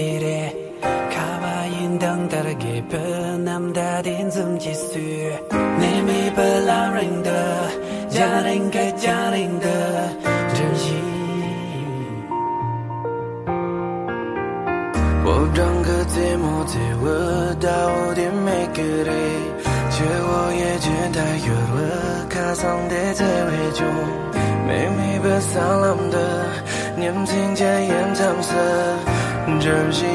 길에 가와인 덩다르게 변함 다딘 숨지수 내미 발라랭다 자랭가 자랭다 정신 我整个寂寞寂我到底没给的，结果也觉得有了卡桑的在为中，没没被丧浪的，年轻家烟长色， 真心。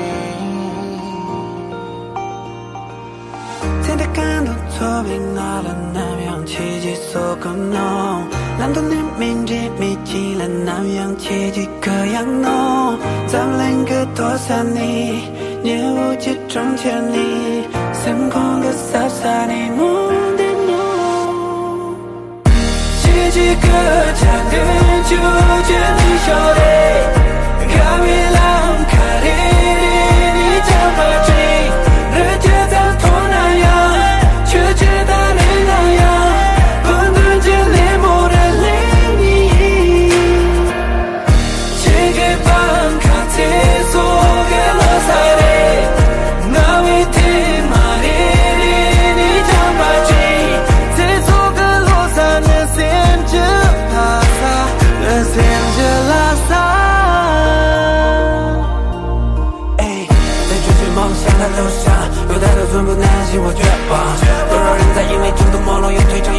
天天看到错评拿了南阳奇迹所可能，蓝图里面这米奇了南阳奇迹可样弄，咱们两个多少年，业务集中千里，星空的洒洒你梦的梦，奇迹追寻梦想的路上，有太多寸步难行，我绝望。多少人在因为中途没落又退场，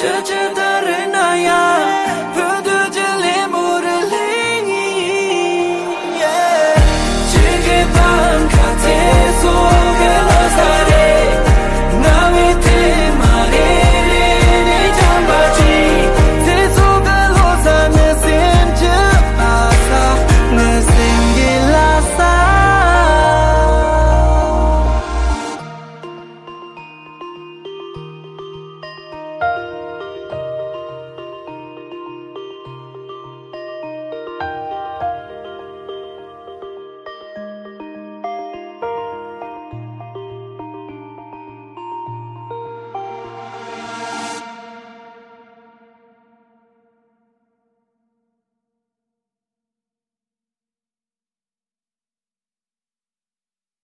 Judge